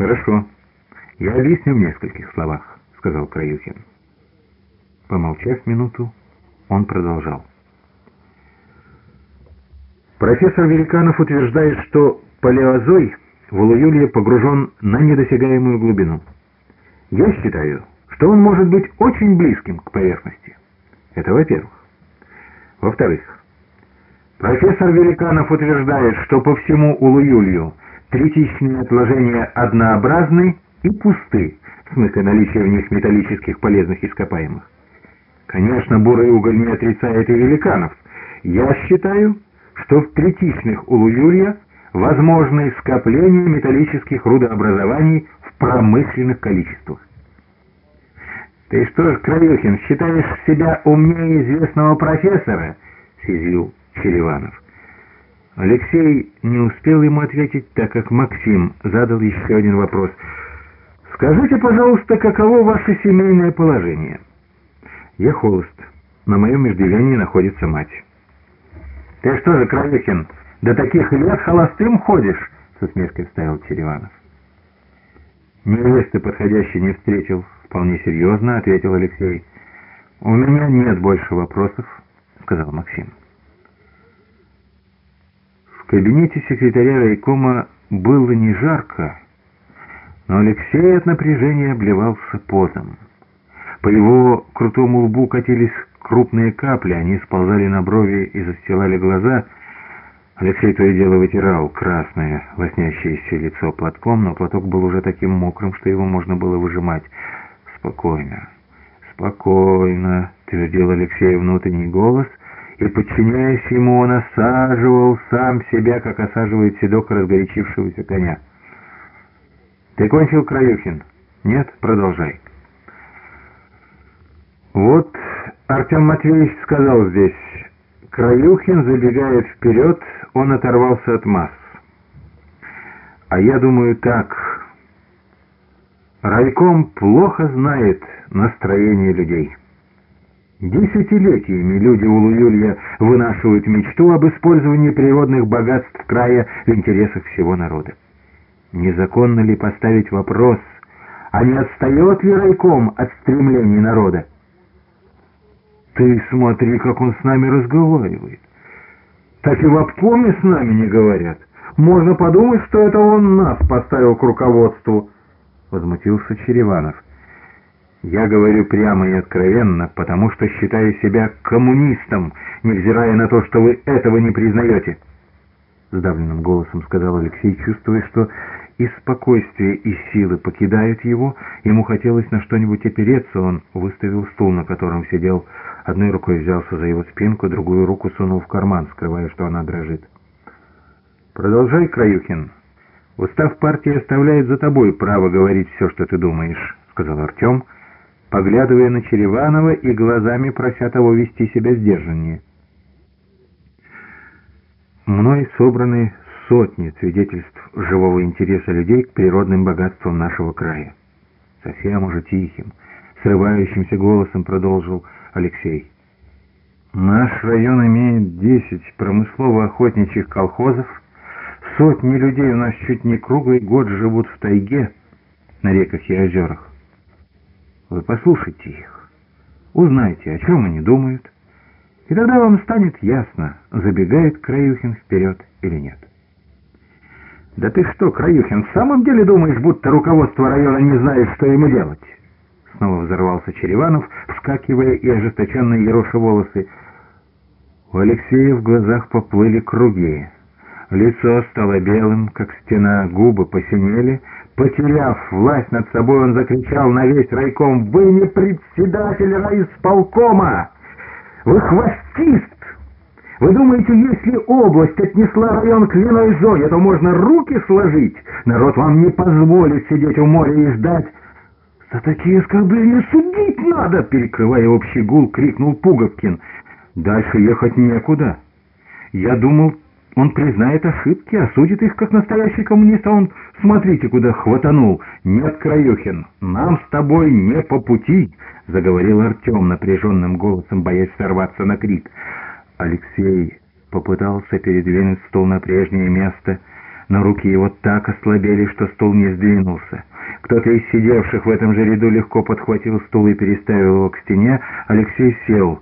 «Хорошо. Я объясню в нескольких словах», — сказал Краюхин. Помолчав минуту, он продолжал. Профессор Великанов утверждает, что палеозой в Улуюлье погружен на недосягаемую глубину. Я считаю, что он может быть очень близким к поверхности. Это во-первых. Во-вторых, профессор Великанов утверждает, что по всему Улуюлью третичные отложения однообразны и пусты, в смысле наличия в них металлических полезных ископаемых. Конечно, бурый уголь не отрицает и Великанов. Я считаю, что в третичных Улуюлья возможны скопления металлических рудообразований в промышленных количествах. «Ты что ж, Краюхин, считаешь себя умнее известного профессора?» — съязвил Череванов. Алексей не успел ему ответить, так как Максим задал еще один вопрос. «Скажите, пожалуйста, каково ваше семейное положение?» «Я холост. На моем иждивении находится мать». «Ты что же, Краюхин, до таких лет холостым ходишь?» — с усмешкой вставил Череванов. «Невесты подходящей не встретил», — вполне серьезно ответил Алексей. «У меня нет больше вопросов», — сказал Максим. Кабинете секретаря райкома было не жарко, но Алексей от напряжения обливался потом. По его крутому лбу катились крупные капли, они сползали на брови и застилали глаза — Алексей то и дело вытирал красное, лоснящееся лицо платком, но платок был уже таким мокрым, что его можно было выжимать. «Спокойно, спокойно», — твердил Алексей внутренний голос, и, подчиняясь ему, он осаживал сам себя, как осаживает седок разгорячившегося коня. «Ты кончил, Краюхин?» «Нет? Продолжай». «Вот Артем Матвеевич сказал здесь...» Краюхин забегает вперед, он оторвался от масс. А я думаю так. Райком плохо знает настроение людей. Десятилетиями люди у Луюлья вынашивают мечту об использовании природных богатств края в интересах всего народа. Незаконно ли поставить вопрос, а не отстает ли райком от стремлений народа? Ты смотри, как он с нами разговаривает. Так и в обкоме с нами не говорят. Можно подумать, что это он нас поставил к руководству. Возмутился Череванов. Я говорю прямо и откровенно, потому что считаю себя коммунистом, невзирая на то, что вы этого не признаете. Сдавленным голосом сказал Алексей, чувствуя, что и спокойствие, и силы покидают его. Ему хотелось на что-нибудь опереться. Он выставил стул, на котором сидел Одной рукой взялся за его спинку, другую руку сунул в карман, скрывая, что она дрожит. «Продолжай, Краюхин. Устав партии оставляет за тобой право говорить все, что ты думаешь», — сказал Артем, поглядывая на Череванова и глазами прося того вести себя сдержаннее. «Мной собраны сотни свидетельств живого интереса людей к природным богатствам нашего края». Совсем уже тихим, срывающимся голосом продолжил Алексей. Наш район имеет 10 промыслово-охотничьих колхозов. Сотни людей у нас чуть не круглый год живут в тайге на реках и озерах. Вы послушайте их, узнайте, о чем они думают, и тогда вам станет ясно, забегает Краюхин вперед или нет. «Да ты что, Краюхин, в самом деле думаешь, будто руководство района не знает, что ему делать?» Снова взорвался Череванов, вскакивая и ожесточенно ероша волосы. У Алексея в глазах поплыли круги. Лицо стало белым, как стена, губы посинели. Потеряв власть над собой, он закричал на весь райком, «Вы не председатель райисполкома! Вы хвостист! Вы думаете, если область отнесла район к виной зоне, то можно руки сложить? Народ вам не позволит сидеть у моря и ждать, «За такие оскорбления судить надо!» Перекрывая общий гул, крикнул Пуговкин. «Дальше ехать некуда. Я думал, он признает ошибки, осудит их как настоящий коммунист, а он, смотрите, куда хватанул. Нет, Краюхин, нам с тобой не по пути!» Заговорил Артем напряженным голосом, боясь сорваться на крик. Алексей попытался передвинуть стол на прежнее место, но руки его так ослабели, что стул не сдвинулся. Кто-то из сидевших в этом же ряду легко подхватил стул и переставил его к стене. Алексей сел.